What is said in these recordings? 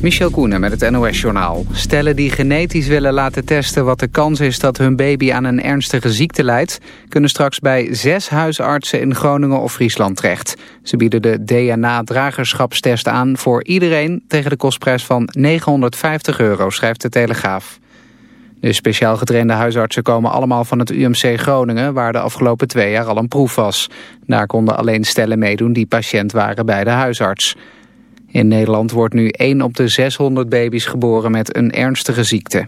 Michel Koenen met het NOS-journaal. Stellen die genetisch willen laten testen wat de kans is dat hun baby aan een ernstige ziekte leidt... kunnen straks bij zes huisartsen in Groningen of Friesland terecht. Ze bieden de DNA-dragerschapstest aan voor iedereen tegen de kostprijs van 950 euro, schrijft de Telegraaf. De speciaal getrainde huisartsen komen allemaal van het UMC Groningen... waar de afgelopen twee jaar al een proef was. Daar konden alleen stellen meedoen die patiënt waren bij de huisarts... In Nederland wordt nu 1 op de 600 baby's geboren met een ernstige ziekte.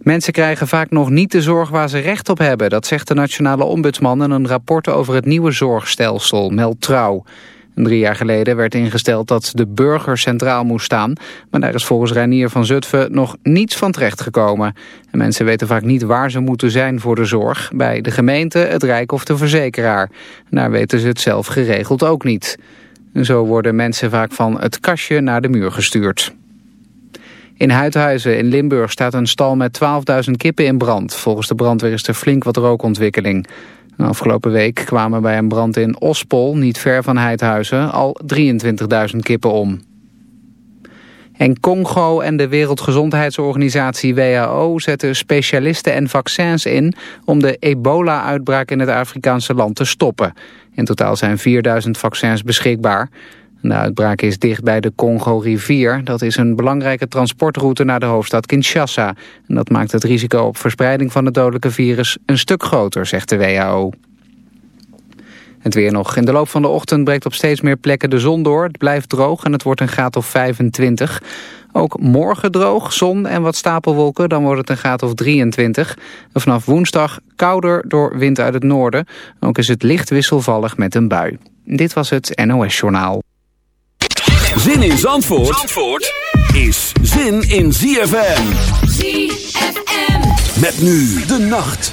Mensen krijgen vaak nog niet de zorg waar ze recht op hebben. Dat zegt de nationale ombudsman in een rapport over het nieuwe zorgstelsel, Meld Trouw. Drie jaar geleden werd ingesteld dat de burger centraal moest staan. Maar daar is volgens Reinier van Zutphen nog niets van terecht gekomen. En mensen weten vaak niet waar ze moeten zijn voor de zorg. Bij de gemeente, het Rijk of de verzekeraar. Daar weten ze het zelf geregeld ook niet. Zo worden mensen vaak van het kastje naar de muur gestuurd. In Huidhuizen in Limburg staat een stal met 12.000 kippen in brand. Volgens de brandweer is er flink wat rookontwikkeling. Afgelopen week kwamen bij een brand in Ospol, niet ver van Heidhuizen, al 23.000 kippen om. En Congo en de Wereldgezondheidsorganisatie WHO zetten specialisten en vaccins in om de ebola-uitbraak in het Afrikaanse land te stoppen. In totaal zijn 4000 vaccins beschikbaar. De uitbraak is dicht bij de Congo-rivier. Dat is een belangrijke transportroute naar de hoofdstad Kinshasa. En dat maakt het risico op verspreiding van het dodelijke virus een stuk groter, zegt de WHO. Het weer nog. In de loop van de ochtend breekt op steeds meer plekken de zon door. Het blijft droog en het wordt een graad of 25. Ook morgen droog, zon en wat stapelwolken. Dan wordt het een graad of 23. En vanaf woensdag kouder door wind uit het noorden. Ook is het licht wisselvallig met een bui. Dit was het NOS Journaal. Zin in Zandvoort, Zandvoort is zin in ZFM. ZFM. Met nu de nacht.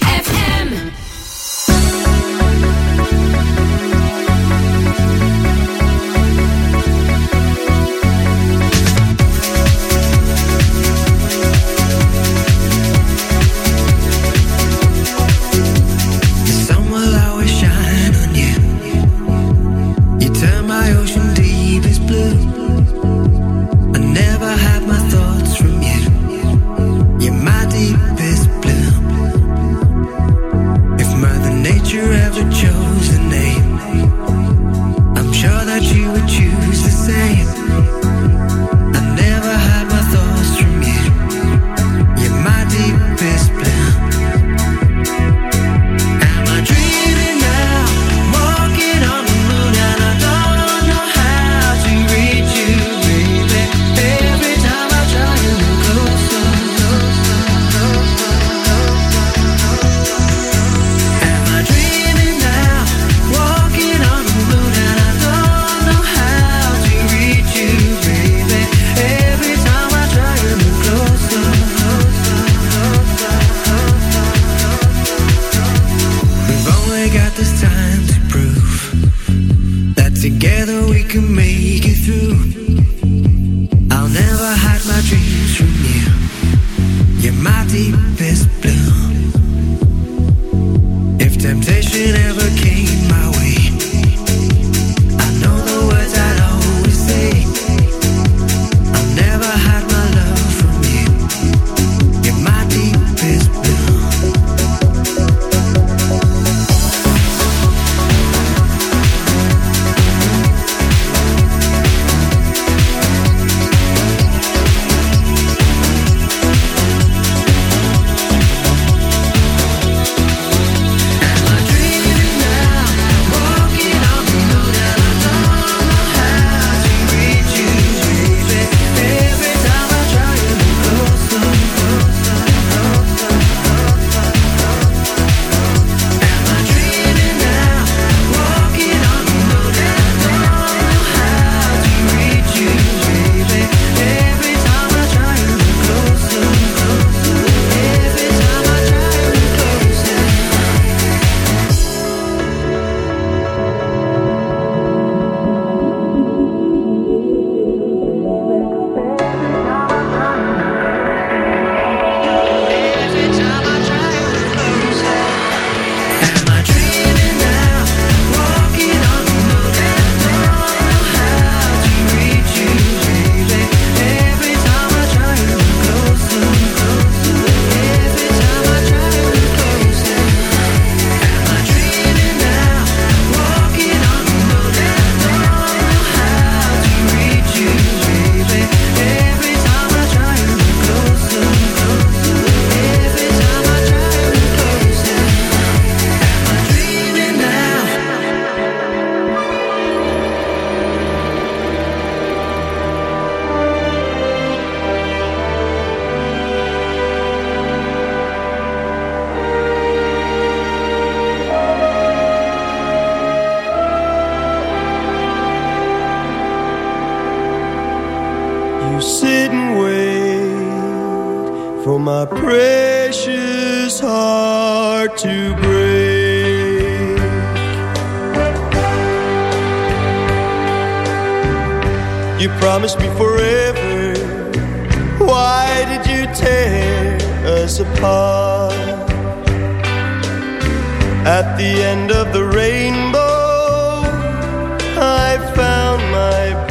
end of the rainbow I found my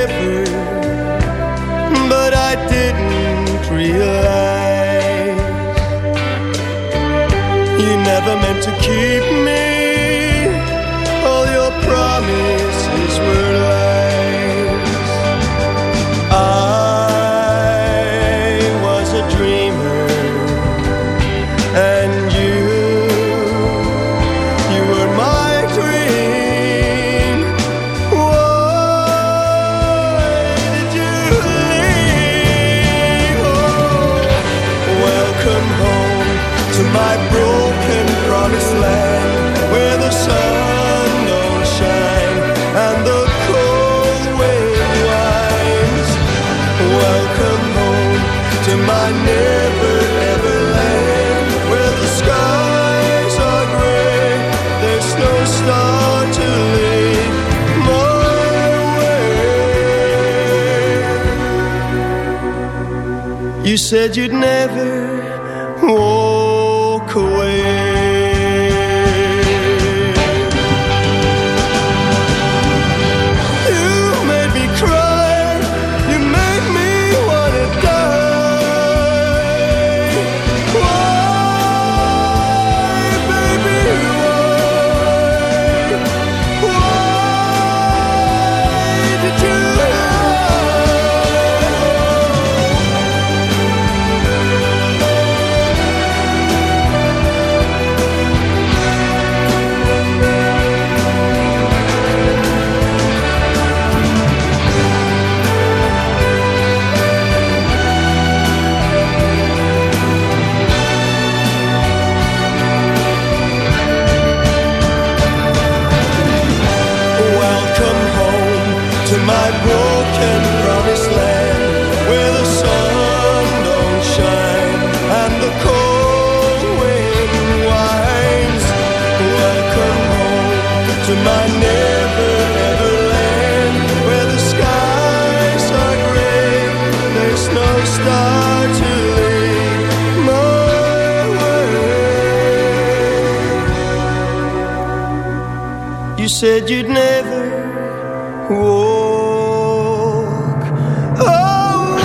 said you'd never You said you'd never walk away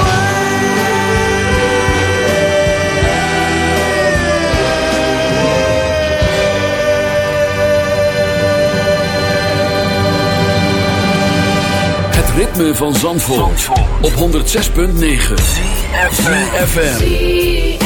Het ritme van Zandvoort, Zandvoort. op 106.9 FM.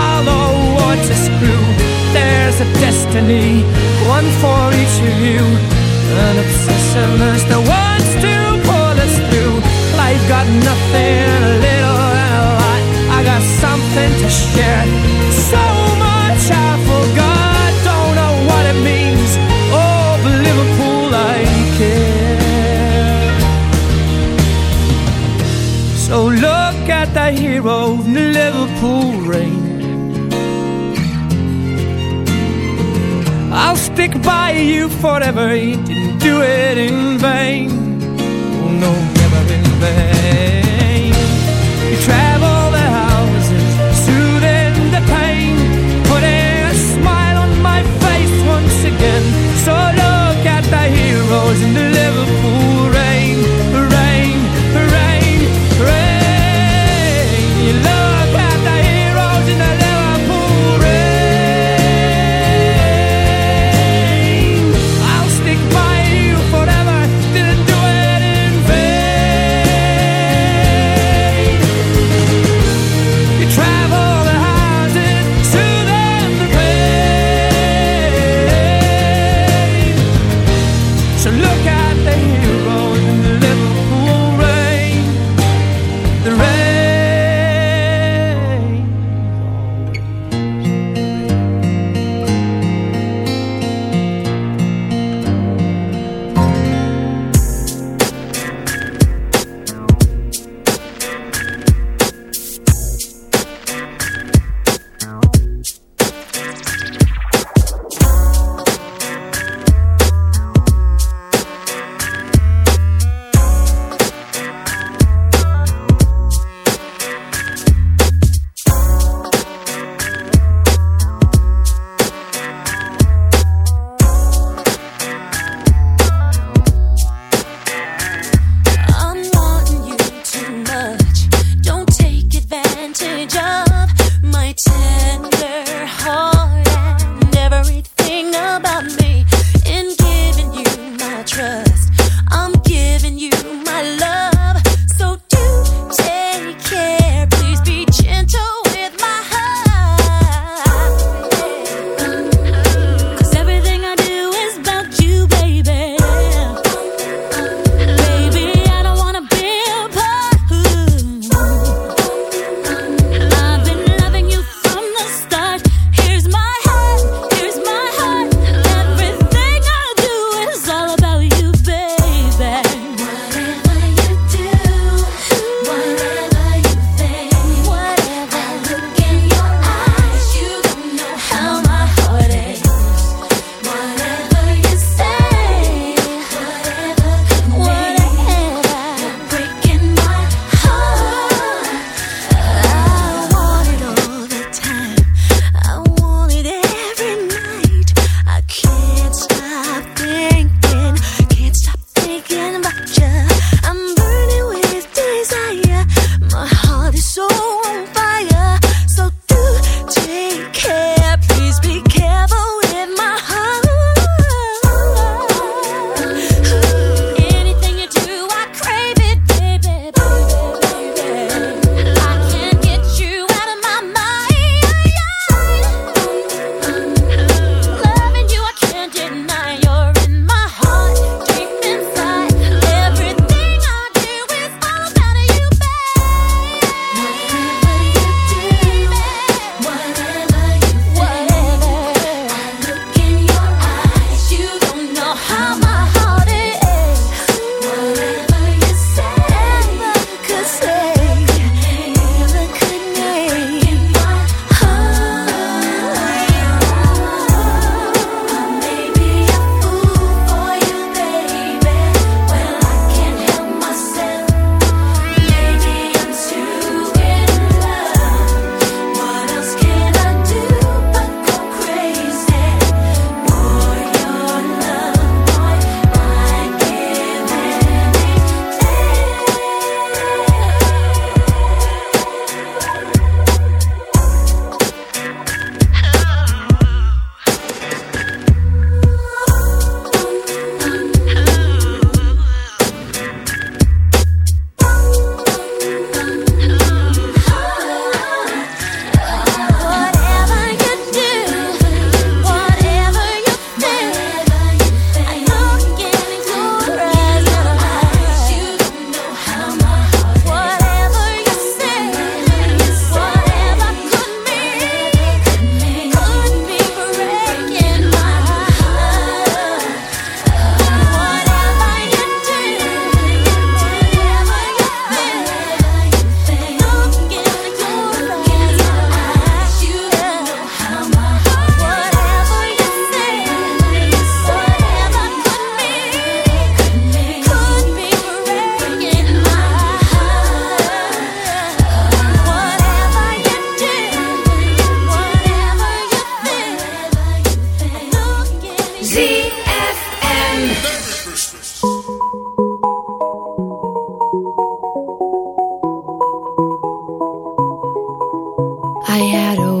Much to screw. There's a destiny, one for each of you. An obsession is the one still pull us through. Life got nothing, a little and a lot. I got something to share. So much I forgot, don't know what it means. Oh, but Liverpool, I care. So look at the hero in the Liverpool rain I'll stick by you forever. You didn't do it in vain. Oh no, never in vain. You travel the houses, soothing the pain, putting a smile on my face once again. So look at the heroes in the had a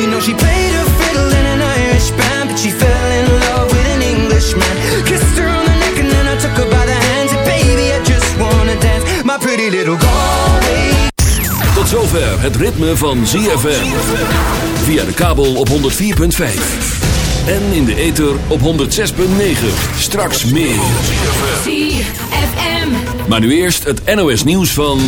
You know she played her fiddle in an Irish band, but she fell in love with an Englishman. Kissed her on the neck and then I took her by the hands. And baby, I just wanna dance, my pretty little Galway. Tot zover het ritme van ZFM. Via de kabel op 104.5. En in de ether op 106.9. Straks meer. ZFM. Maar nu eerst het NOS nieuws van